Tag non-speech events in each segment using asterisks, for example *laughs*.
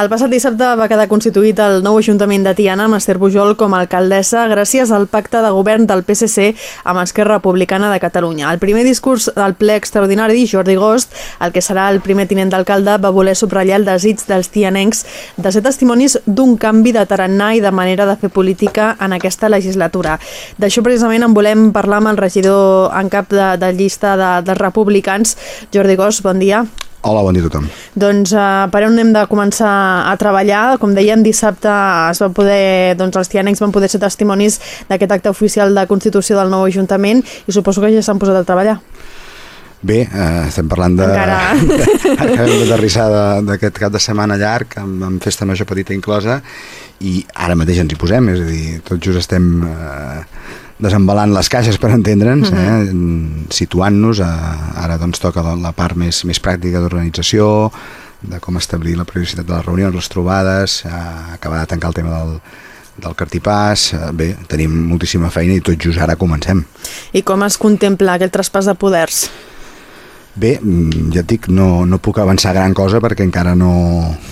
El passat dissabte va quedar constituït el nou Ajuntament de Tiana amb Esther Pujol com a alcaldessa gràcies al pacte de govern del PSC amb Esquerra Republicana de Catalunya. El primer discurs del ple extraordinari, Jordi Gost, el que serà el primer tinent d'alcalde, va voler subratllar el desig dels tianencs de ser testimonis d'un canvi de tarannà i de manera de fer política en aquesta legislatura. D'això precisament en volem parlar amb el regidor en cap de, de llista de, dels republicans, Jordi Gost, bon dia. Hola, bon dia a tothom. Doncs uh, per on hem de començar a treballar? Com dèiem, dissabte es va poder, doncs, els tianencs van poder ser testimonis d'aquest acte oficial de constitució del nou Ajuntament i suposo que ja s'han posat a treballar. Bé, eh, estem parlant de... Encara. *laughs* Acabem d'aterrissar d'aquest cap de setmana llarg, amb, amb festa major petita inclosa, i ara mateix ens hi posem, és a dir, tot just estem... Eh, desembalant les caixes per entendre'ns, uh -huh. eh? Mhm. situant-nos, ara doncs toca la, la part més, més pràctica d'organització, de com establir la periodicitat de les reunions, les trobades, eh, acabar de tancar el tema del, del cartipàs, eh, bé, tenim moltíssima feina i tot just ara comencem. I com es contempla aquest traspàs de poders? Bé, mm, ja et dic, no, no puc avançar gran cosa perquè encara no,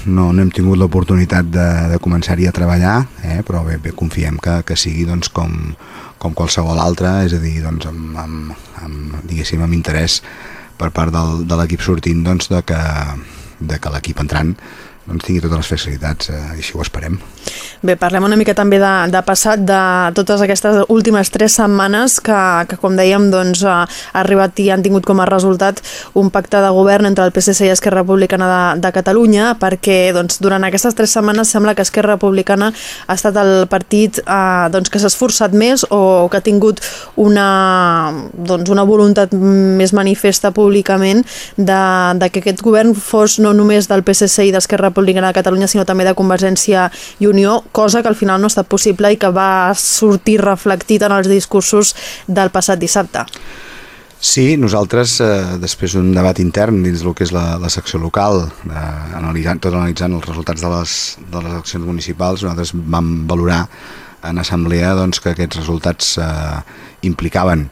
no, no hem tingut l'oportunitat de, de començar-hi a treballar, eh? però bé, bé, confiem que, que sigui doncs, com, com qualsevol altre, és a dir, doncs, amb, amb, amb, diguéssim, amb interès per part del, de l'equip sortint doncs, de que, de que l'equip entrant doncs, tingui totes les facilitats, eh, i així ho esperem. Bé, parlem una mica també de, de passat, de totes aquestes últimes tres setmanes que, que com dèiem, doncs, ha arribat i han tingut com a resultat un pacte de govern entre el PSC i Esquerra Republicana de, de Catalunya, perquè doncs, durant aquestes tres setmanes sembla que Esquerra Republicana ha estat el partit eh, doncs, que s'ha esforçat més o que ha tingut una, doncs, una voluntat més manifesta públicament de, de que aquest govern fos no només del PSC i d'Esquerra Republicana de Catalunya, sinó també de Convergència i Unió, cosa que al final no ha estat possible i que va sortir reflectit en els discursos del passat dissabte. Sí, nosaltres, eh, després d'un debat intern dins del que és la, la secció local, eh, analitzant, tot analitzant els resultats de les, de les eleccions municipals, nosaltres vam valorar en assemblea doncs, que aquests resultats eh, implicaven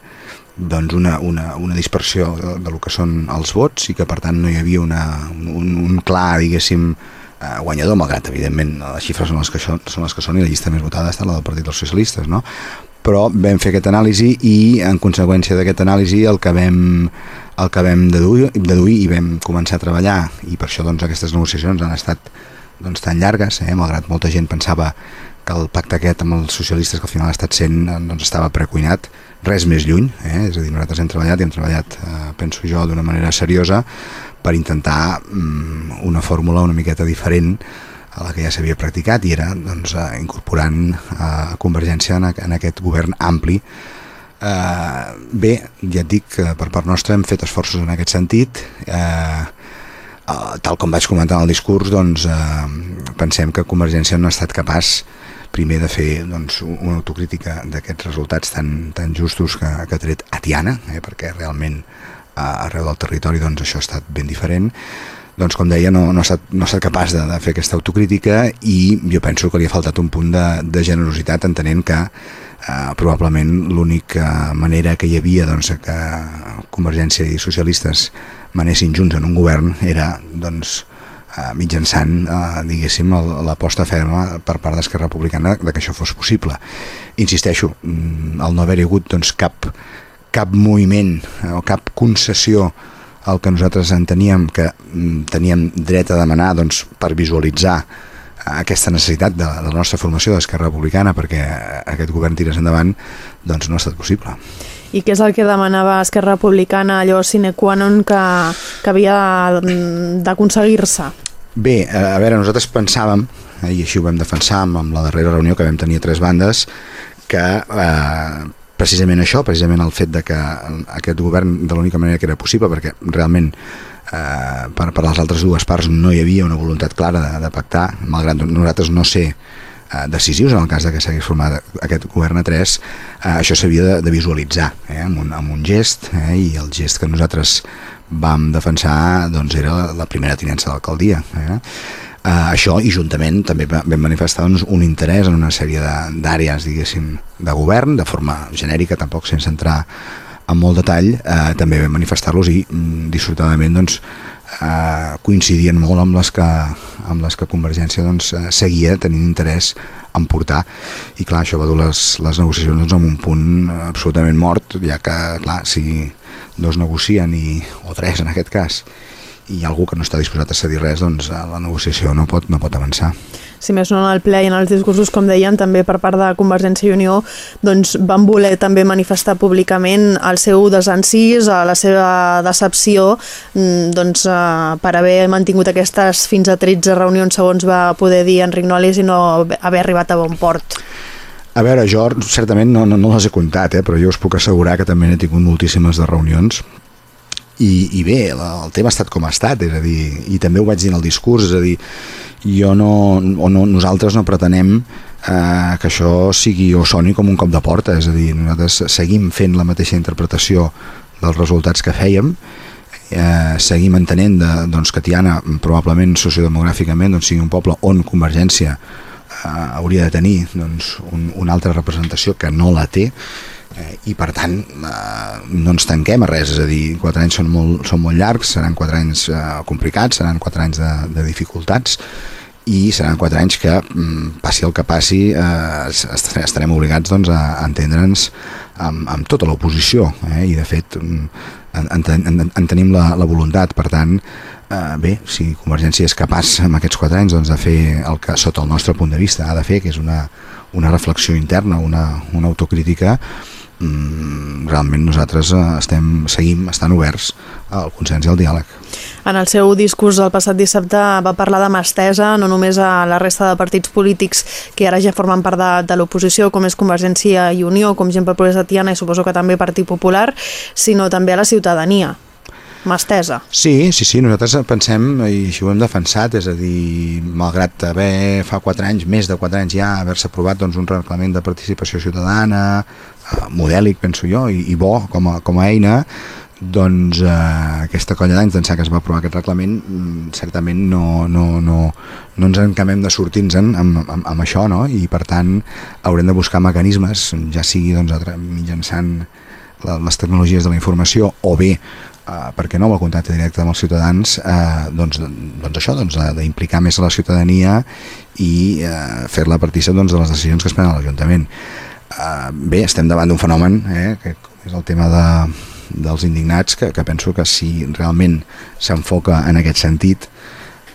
doncs una, una, una dispersió de, de lo que són els vots i que per tant no hi havia una, un, un clar, diguéssim, eh, guanyador, malgrat evidentment les xifres són les que són, són les que són i la llista més votada està la del Partit dels Socialistes, no? però vam fer aquesta anàlisi i en conseqüència d'aquesta anàlisi el que vam, el que vam deduir, deduir i vam començar a treballar i per això doncs, aquestes negociacions han estat doncs, tan llargues, eh? malgrat molta gent pensava que el pacte aquest amb els socialistes que al final ha estat sent doncs, estava precuinat, res més lluny, eh? és a dir, nosaltres hem treballat i hem treballat, eh, penso jo, d'una manera seriosa per intentar mm, una fórmula una miqueta diferent a la que ja s'havia practicat i era doncs, eh, incorporant eh, Convergència en, en aquest govern ampli eh, bé, ja et dic que per part nostra hem fet esforços en aquest sentit eh, eh, tal com vaig comentar en el discurs doncs, eh, pensem que Convergència no ha estat capaç primer de fer doncs, una autocrítica d'aquests resultats tan, tan justos que, que ha tret a Tiana, eh, perquè realment arreu del territori doncs això ha estat ben diferent. Doncs com deia no, no, ha, estat, no ha estat capaç de, de fer aquesta autocrítica i jo penso que li ha faltat un punt de, de generositat entenent que eh, probablement l'única manera que hi havia doncs, que Convergència i socialistes manessin junts en un govern era doncs, eh, mitjançant eh, diguéssim l'aposta ferma per part d'Esquerra Republicana de que això fos possible insisteixo, mm, el no haver-hi hagut doncs, cap cap moviment eh, o cap concessió al que nosaltres enteníem que mm, teníem dret a demanar doncs, per visualitzar aquesta necessitat de, de la nostra formació d'Esquerra Republicana perquè aquest govern tirés endavant doncs no ha estat possible. I què és el que demanava Esquerra Republicana, allò sine qua non que, que havia mm, d'aconseguir-se? Bé, a veure, nosaltres pensàvem, eh, i així ho vam defensar amb la darrera reunió que vam tenir a tres bandes, que eh, precisament això, precisament el fet de que aquest govern de l'única manera que era possible, perquè realment eh, per, per les altres dues parts no hi havia una voluntat clara de, de pactar, malgrat nosaltres no ser eh, decisius en el cas de que s'hagués format aquest govern a tres, eh, això s'havia de, de visualitzar eh, amb, un, amb un gest eh, i el gest que nosaltres vam defensar doncs, era la, primera tinença d'alcaldia. Eh? Uh, això i juntament també vam manifestar doncs, un interès en una sèrie d'àrees diguéssim de govern de forma genèrica, tampoc sense entrar en molt detall, eh, també vam manifestar-los i mm, dissortadament doncs, eh, coincidien molt amb les que, amb les que Convergència doncs, eh, seguia tenint interès en portar. I clar, això va dur les, les negociacions doncs, en un punt absolutament mort ja que, clar, si dos negocien i, o tres en aquest cas i algú que no està disposat a cedir res, doncs eh, la negociació no pot, no pot avançar. Si més no en el ple i en els discursos, com deien, també per part de Convergència i Unió, doncs van voler també manifestar públicament el seu desencís, la seva decepció mm, doncs, eh, per haver mantingut aquestes fins a 13 reunions, segons va poder dir Enric Nolis, i no haver arribat a bon port. A veure, jo certament no, no, no les he comptat, eh, però jo us puc assegurar que també n'he tingut moltíssimes de reunions i, i bé, el tema ha estat com ha estat, és a dir, i també ho vaig dir en el discurs, és a dir, jo no, o no nosaltres no pretenem eh, que això sigui o soni com un cop de porta, és a dir, nosaltres seguim fent la mateixa interpretació dels resultats que fèiem, eh, seguim entenent de, doncs, que Tiana probablement sociodemogràficament doncs, sigui un poble on Convergència eh, hauria de tenir doncs, un, una altra representació que no la té eh, i per tant eh, no ens tanquem a res, és a dir, quatre anys són molt, són molt llargs, seran quatre anys eh, complicats, seran quatre anys de, de dificultats i seran quatre anys que mm, passi el que passi eh, estarem obligats doncs, a, entendre'ns amb, amb tota l'oposició eh, i de fet mm, en, en, en, en tenim la, la voluntat. Per tant eh, bé, si Convergència és capaç en aquests quatre anys doncs, de fer el que sota el nostre punt de vista ha de fer que és una, una reflexió interna, una, una autocrítica realment nosaltres eh, estem, seguim estan oberts al consens i al diàleg. En el seu discurs del passat dissabte va parlar de mà estesa, no només a la resta de partits polítics que ara ja formen part de, de l'oposició, com és Convergència i Unió, com Gent per Progrés de Tiana i suposo que també Partit Popular, sinó també a la ciutadania mà estesa. Sí, sí, sí, nosaltres pensem, i així ho hem defensat, és a dir, malgrat haver fa 4 anys, més de 4 anys ja, haver-se aprovat doncs, un reglament de participació ciutadana, modèlic, penso jo, i, i bo com a, com a eina, doncs eh, aquesta colla d'anys d'ençà que es va aprovar aquest reglament mm, certament no, no, no, no ens encamem de sortir-nos amb, amb, amb això no? i per tant haurem de buscar mecanismes ja sigui doncs, mitjançant les tecnologies de la informació o bé eh, perquè no amb el contacte directe amb els ciutadans eh, doncs, doncs això, doncs, d'implicar més a la ciutadania i eh, fer-la partícip doncs, de les decisions que es prenen a l'Ajuntament eh, bé, estem davant d'un fenomen eh, que és el tema de, dels indignats que, que penso que si realment s'enfoca en aquest sentit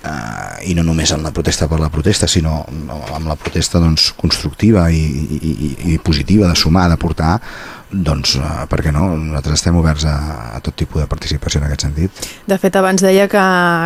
eh, i no només en la protesta per la protesta sinó amb la protesta doncs, constructiva i, i, i, positiva de sumar, de portar doncs uh, per què no? Nosaltres estem oberts a, a tot tipus de participació en aquest sentit. De fet, abans deia que,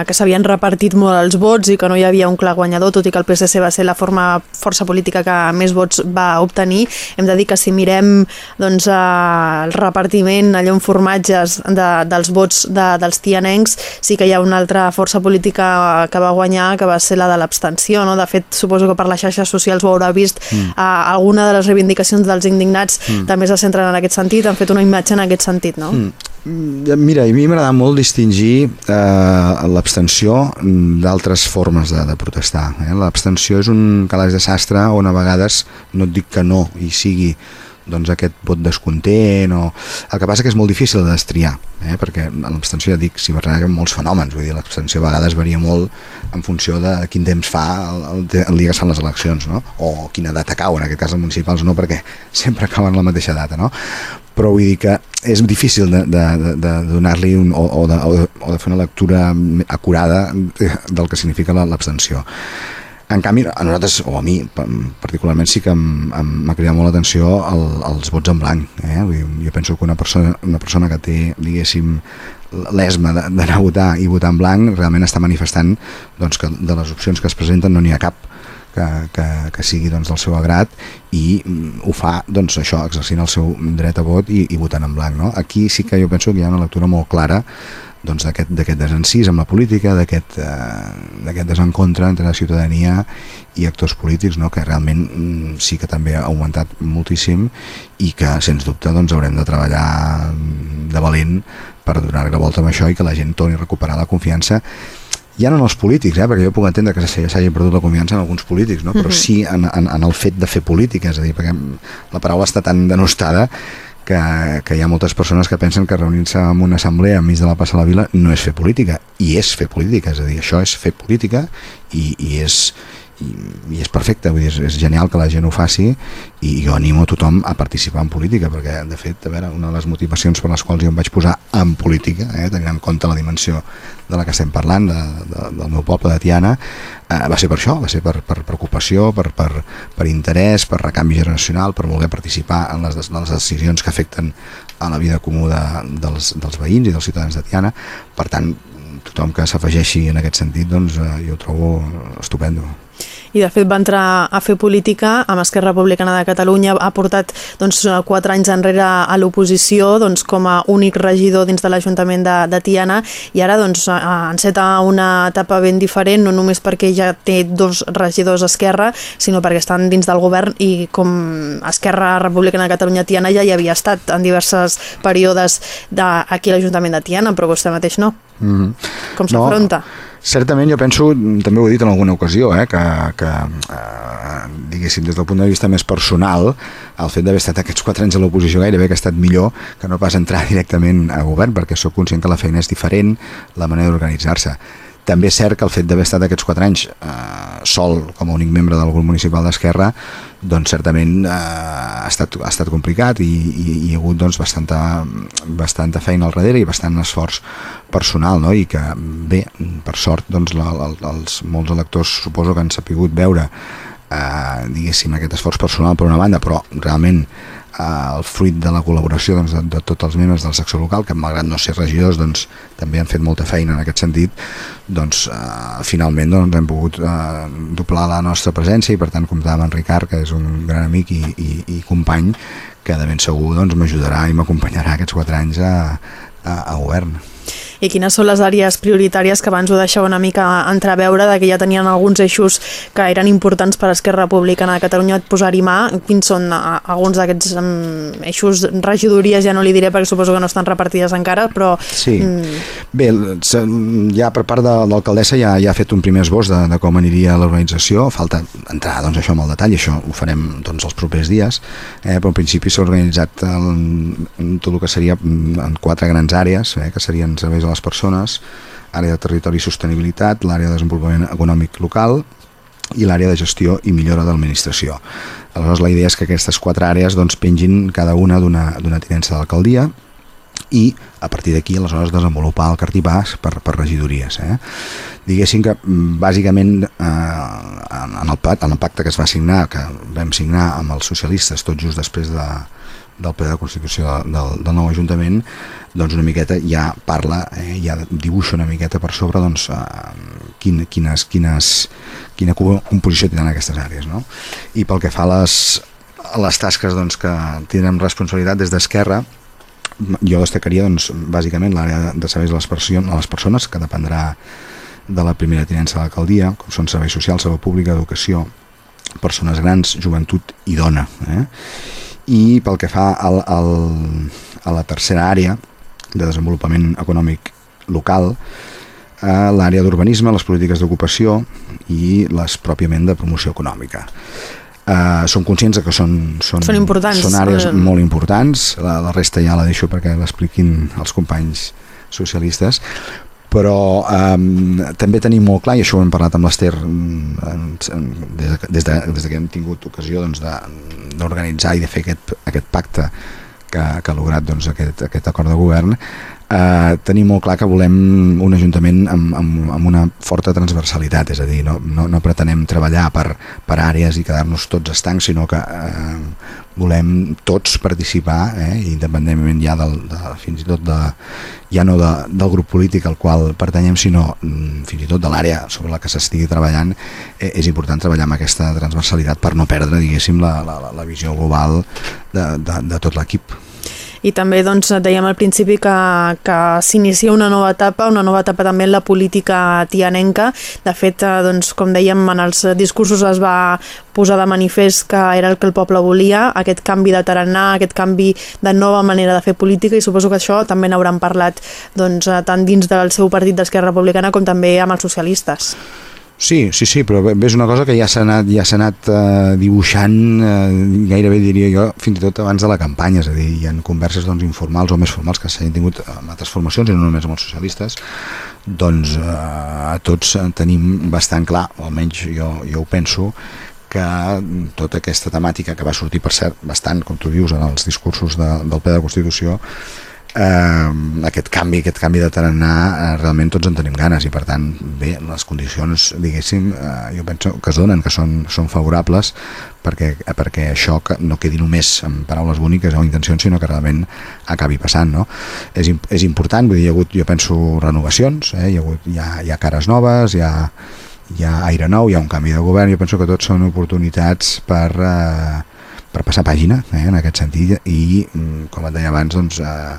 que s'havien repartit molt els vots i que no hi havia un clar guanyador, tot i que el PSC va ser la forma, força política que més vots va obtenir. Hem de dir que si mirem doncs, el repartiment, allò en formatges de, dels vots de, dels tianencs, sí que hi ha una altra força política que va guanyar, que va ser la de l'abstenció. No? De fet, suposo que per les xarxes socials ho haurà vist, mm. uh, alguna de les reivindicacions dels indignats mm. també se centren en en aquest sentit, han fet una imatge en aquest sentit, no? Mm. Mira, a mi m'agrada molt distingir eh, l'abstenció d'altres formes de, de protestar. Eh? L'abstenció és un calaix de sastre on a vegades no et dic que no i sigui doncs, aquest vot descontent o... el que passa que és molt difícil de destriar eh? perquè l'abstenció ja dic s'hi barregen molts fenòmens, vull dir l'abstenció a vegades varia molt en funció de quin temps fa el, el, el dia que fan les eleccions no? o quina data cau, en aquest cas els municipals no perquè sempre cauen la mateixa data no? però vull dir que és difícil de, de, de, donar-li o, o, de, o de fer una lectura acurada del que significa l'abstenció en canvi, a nosaltres, o a mi particularment, sí que m'ha cridat molt l'atenció el, els vots en blanc. Eh? Vull dir, jo penso que una persona, una persona que té, diguéssim, l'esma d'anar a votar i votar en blanc realment està manifestant doncs, que de les opcions que es presenten no n'hi ha cap que, que, que sigui doncs, del seu agrat i mm, ho fa doncs, això exercint el seu dret a vot i, i votant en blanc. No? Aquí sí que jo penso que hi ha una lectura molt clara doncs, d'aquest desencís amb la política, d'aquest eh, desencontre entre la ciutadania i actors polítics, no? que realment mm, sí que també ha augmentat moltíssim i que, sens dubte, doncs, haurem de treballar de valent per donar la volta amb això i que la gent torni a recuperar la confiança ja no en els polítics, eh, perquè jo puc entendre que s'hagi perdut la confiança en alguns polítics, no? però mhm. sí en, en, en el fet de fer política, és a dir, perquè la paraula està tan denostada que, que hi ha moltes persones que pensen que reunir-se en una assemblea enmig de la Passa a la Vila no és fer política, i és fer política, és a dir, això és fer política i, i és i, i és perfecte, vull dir, és, és genial que la gent ho faci i jo animo a tothom a participar en política perquè de fet, a veure, una de les motivacions per les quals jo em vaig posar en política eh, tenint en compte la dimensió de la que estem parlant de, de, del meu poble de Tiana eh, va ser per això, va ser per, per preocupació per, per, per interès, per recanvi generacional per voler participar en les, en les decisions que afecten a la vida comú de, dels, dels veïns i dels ciutadans de Tiana. Per tant, tothom que s'afegeixi en aquest sentit doncs eh, jo ho trobo estupendo i de fet va entrar a fer política amb Esquerra Republicana de Catalunya, ha portat doncs, quatre anys enrere a l'oposició doncs, com a únic regidor dins de l'Ajuntament de, de Tiana i ara doncs, enceta una etapa ben diferent, no només perquè ja té dos regidors a Esquerra, sinó perquè estan dins del govern i com Esquerra Republicana de Catalunya Tiana ja hi havia estat en diverses períodes aquí a l'Ajuntament de Tiana, però vostè mateix no. Mm -hmm. Com s'afronta? No. Certament jo penso, també ho he dit en alguna ocasió, eh, que, que eh, diguéssim des del punt de vista més personal, el fet d'haver estat aquests quatre anys a l'oposició gairebé que ha estat millor que no pas entrar *laughs* directament a govern, perquè sóc conscient que la feina és diferent, la manera d'organitzar-se. També és cert que el fet d'haver estat aquests quatre anys eh, sol com a únic membre del grup municipal d'Esquerra doncs certament eh, ha, estat, ha estat complicat i, i, i hi ha hagut doncs, bastanta, bastanta feina al darrere i bastant esforç personal no? i que bé, per sort doncs, la, la, els, molts electors suposo que han sapigut veure eh, diguéssim aquest esforç personal per una banda però realment el fruit de la col·laboració doncs, de, de tots els membres del sector local, que malgrat no ser regidors doncs, també han fet molta feina en aquest sentit, doncs eh, finalment doncs, hem pogut eh, doblar la nostra presència i per tant comptar amb en Ricard, que és un gran amic i, i, i company, que de ben segur doncs, m'ajudarà i m'acompanyarà aquests quatre anys a, a, a govern i quines són les àrees prioritàries que abans ho deixava una mica entreveure de que ja tenien alguns eixos que eren importants per a Esquerra Republicana de Catalunya posar-hi mà. Quins són alguns d'aquests eixos regidories, ja no li diré perquè suposo que no estan repartides encara, però... Sí, mm. bé, ja per part de l'alcaldessa ja, ja ha fet un primer esbós de, de com aniria l'organització, falta entrar doncs, això amb el detall, això ho farem doncs, els propers dies, eh, però en principi s'ha organitzat en tot el que seria en quatre grans àrees, eh, que serien serveis a les persones, àrea de territori i sostenibilitat, l'àrea de desenvolupament econòmic local i l'àrea de gestió i millora de l'administració. Aleshores, la idea és que aquestes quatre àrees doncs, pengin cada una d'una tinença de l'alcaldia i a partir d'aquí aleshores desenvolupar el cartipàs per, per regidories. Eh? Diguéssim que mm, bàsicament eh, en, el en el pacte que es va signar, que vam signar amb els socialistes tot just després de, del ple de Constitució del, del nou Ajuntament doncs una miqueta ja parla, eh, ja dibuixa una miqueta per sobre doncs, eh, quin, quines, quines, quina composició tenen aquestes àrees. No? I pel que fa a les, a les tasques doncs, que tindrem responsabilitat des d'Esquerra, jo destacaria doncs, bàsicament l'àrea de serveis a les, persones, a les persones, que dependrà de la primera tinença de l'alcaldia, com són serveis socials, salut pública, educació, persones grans, joventut i dona. Eh? I pel que fa al, al, a la tercera àrea, de desenvolupament econòmic local, a l'àrea d'urbanisme, les polítiques d'ocupació i les pròpiament de promoció econòmica. Uh, som conscients que són, són, són, importants. són àrees uh... molt importants, la, la resta ja la deixo perquè l'expliquin els companys socialistes, però um, també tenim molt clar, i això ho hem parlat amb l'Ester des, de, des, de, des de que hem tingut ocasió d'organitzar doncs, i de fer aquest, aquest pacte que, que ha lograt doncs, aquest, aquest acord de govern, eh, tenim molt clar que volem un ajuntament amb, amb, amb una forta transversalitat, és a dir, no, no, no pretenem treballar per, per àrees i quedar-nos tots estancs, sinó que eh, volem tots participar, eh, independentment ja del, de, fins i tot de, ja no de, del grup polític al qual pertanyem, sinó mm, fins i tot de l'àrea sobre la que s'estigui treballant, eh, és important treballar amb aquesta transversalitat per no perdre, diguéssim, la, la, la visió global de, de, de tot l'equip i també doncs, dèiem al principi que, que s'inicia una nova etapa, una nova etapa també en la política tianenca. De fet, eh, doncs, com dèiem, en els discursos es va posar de manifest que era el que el poble volia, aquest canvi de tarannà, aquest canvi de nova manera de fer política i suposo que això també n'hauran parlat doncs, tant dins del seu partit d'Esquerra Republicana com també amb els socialistes. Sí, sí, sí, però és una cosa que ja s'ha anat, ja s'ha anat eh, dibuixant eh, gairebé diria jo fins i tot abans de la campanya, és a dir, hi ha converses doncs, informals o més formals que s'han tingut amb altres formacions i no només amb els socialistes. Doncs eh, tots tenim bastant clar, o almenys jo, jo ho penso, que tota aquesta temàtica que va sortir per cert bastant, com tu dius, en els discursos de, del ple de Constitució eh, aquest canvi, aquest canvi de tarannà eh, realment tots en tenim ganes i per tant, bé, les condicions diguéssim, eh, jo penso que es donen que són, són favorables perquè, perquè això no quedi només en paraules boniques o intencions, sinó que realment acabi passant, no? És, és important, vull dir, hi ha hagut, jo penso, renovacions, eh? hi, ha hagut, hi, ha, hi ha cares noves, hi ha, hi ha aire nou, hi ha un canvi de govern, jo penso que tots són oportunitats per... Eh, per passar pàgina eh, en aquest sentit i mm, com et deia abans doncs, eh,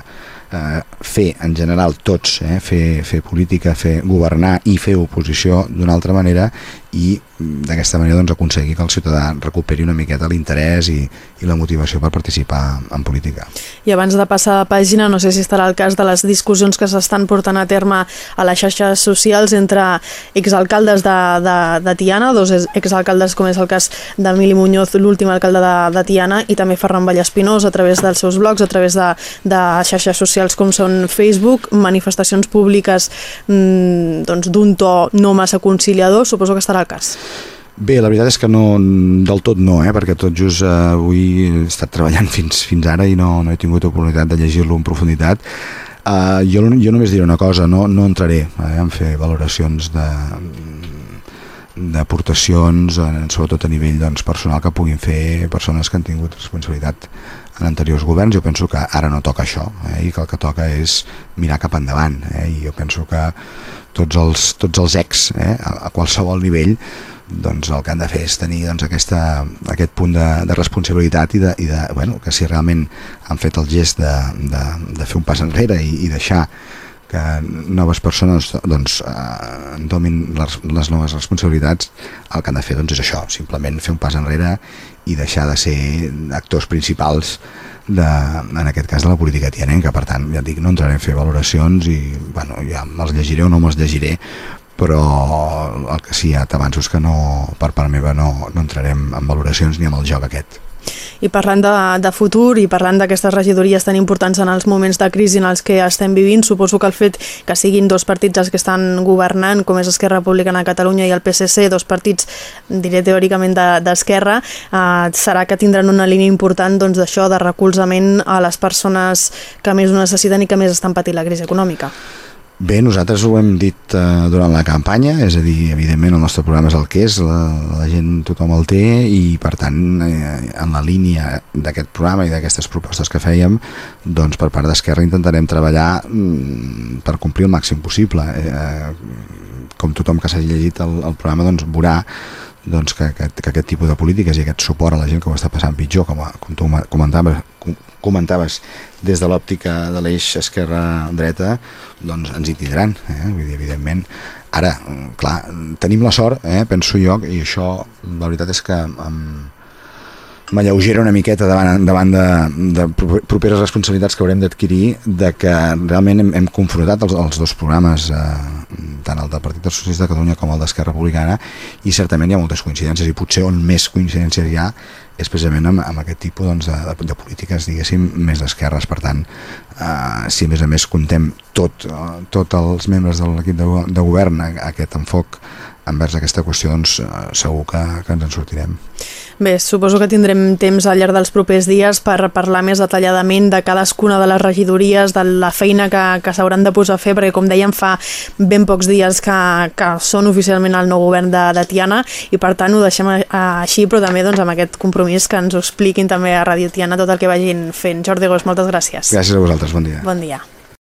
eh, fer en general tots, eh, fer, fer política, fer governar i fer oposició d'una altra manera i mm, d'aquesta manera doncs, aconseguir que el ciutadà recuperi una miqueta l'interès i, i la motivació per participar en política. I abans de passar a pàgina, no sé si estarà el cas de les discussions que s'estan portant a terme a les xarxes socials entre exalcaldes de, de, de Tiana, dos exalcaldes com és el cas d'Emili Muñoz, l'últim alcalde de, de Tiana, i també Ferran Vallespinós a través dels seus blogs, a través de, de xarxes socials com són Facebook, manifestacions públiques mmm, doncs d'un to no massa conciliador, suposo que estarà el cas. Bé, la veritat és que no, del tot no, eh? perquè tot just eh, avui he estat treballant *laughs* fins, fins ara i no, no he tingut oportunitat de llegir-lo en profunditat. Uh, jo, jo només diré una cosa, no, no entraré eh, en fer valoracions de d'aportacions, sobretot a nivell doncs, personal que puguin fer persones que han tingut responsabilitat en anteriors governs. Jo penso que ara no toca això eh, i que el que toca és mirar cap endavant eh, i jo penso que tots els, tots els ex eh, a, qualsevol nivell doncs el que han de fer és tenir doncs, aquesta, aquest punt de, de responsabilitat i, de, i de, bueno, que si realment han fet el gest de, de, de fer un pas enrere i, i deixar que noves persones doncs, eh, domin les, les noves responsabilitats, el que han de fer doncs, és això, simplement fer un pas enrere i deixar de ser actors principals de, en aquest cas de la política tianenca, per tant, ja dic, no entraré a fer valoracions i bueno, ja me'ls llegiré o no me'ls llegiré, però el que sí, ja t'avanço és que no, per part meva no, no entrarem en valoracions ni amb el joc aquest. I parlant de, de futur i parlant d'aquestes regidories tan importants en els moments de crisi en els que estem vivint, suposo que el fet que siguin dos partits els que estan governant, com és Esquerra Republicana de Catalunya i el PSC, dos partits, diré teòricament d'esquerra, de, eh, serà que tindran una línia important doncs, de recolzament a les persones que més ho necessiten i que més estan patint la crisi econòmica. Bé, nosaltres ho hem dit eh, durant la campanya, és a dir, evidentment el nostre programa és el que és, la, la gent tothom el té i per tant eh, en la línia d'aquest programa i d'aquestes propostes que fèiem, doncs per part d'Esquerra intentarem treballar mm, per complir el màxim possible. Eh, com tothom que s'hagi llegit el, el programa doncs veurà doncs, que, que, que aquest tipus de polítiques i aquest suport a la gent que ho està passant pitjor, com, a, com tu comentaves, comentaves des de l'òptica de l'eix esquerra-dreta, doncs ens hi tindran, eh? Vull dir, evidentment. Ara, clar, tenim la sort, eh, penso jo, i això la veritat és que amb, m'alleugera una miqueta davant, davant de, de properes responsabilitats que haurem d'adquirir de que realment hem, hem confrontat els, els dos programes eh, tant el del Partit dels Socialistes de Catalunya com el d'Esquerra Republicana i certament hi ha moltes coincidències i potser on més coincidències hi ha és precisament amb, amb aquest tipus doncs, de, de, de polítiques, diguéssim, més d'esquerres. Per tant, eh, si a més a més contem tot, eh, tots els membres de l'equip de, de govern aquest enfoc envers aquesta qüestió, doncs eh, segur que, que ens en sortirem. Bé, suposo que tindrem temps al llarg dels propers dies per parlar més detalladament de cadascuna de les regidories, de la feina que, que s'hauran de posar a fer, perquè com dèiem fa ben pocs dies que, que són oficialment el nou govern de, de Tiana i per tant ho deixem així, però també doncs, amb aquest compromís que ens ho expliquin també a Radio Tiana tot el que vagin fent. Jordi Gos, moltes gràcies. Gràcies a vosaltres, bon dia. Bon dia.